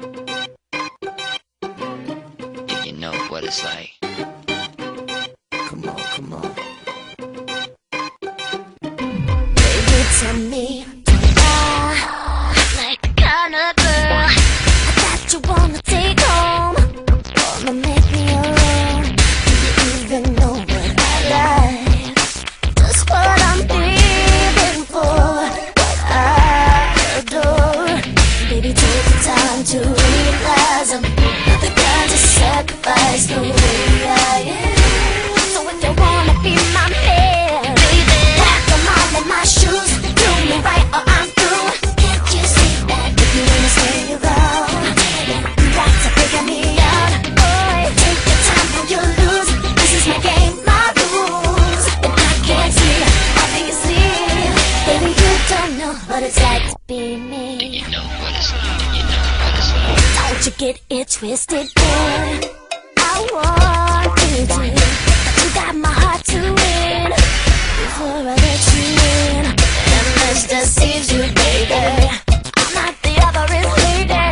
If you know what it's like. Come on, come on. Baby, tell me, do I like the kind of girl that you wanna take home? Wanna make me alone? Do you even know what I like? To realize I'm not the kind to sacrifice the way I am. So if you wanna be my man, baby, walk a mile in my shoes. Do me right or I'm through. Can't you see that? If you wanna stay around, you got to figure me out. Boy, take your time or you lose. This is my game, my rules. And I can't see, obviously. Baby, you don't know what it's like to be like. Get it twisted, boy. I want you to. You got my heart to win. Before I let you in. And deceives you, baby. I'm not the lady.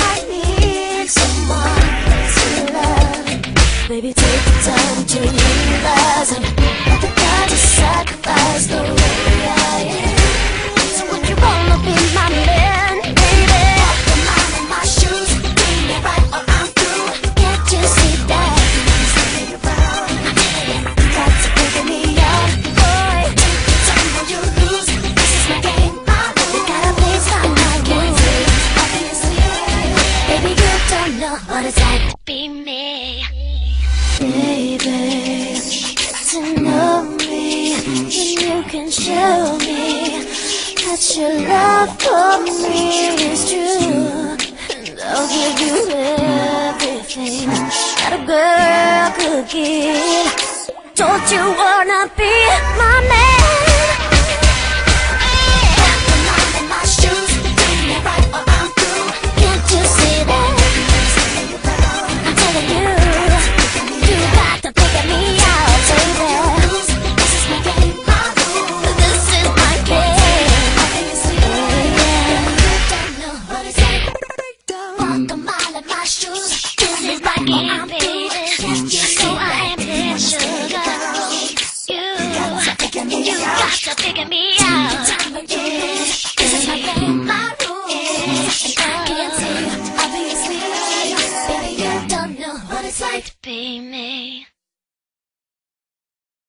I need someone to love. Baby, take the time to be me, baby. To know me, and you can show me that your love for me is true. And I'll give you everything that a girl could give. Don't you wanna be my man? Um, mile my shoes. Do you I'm feeling? You I am. You, got to figure me out. This is my game, my rules. I can't see, obviously. Baby, you don't know what it's like to be me.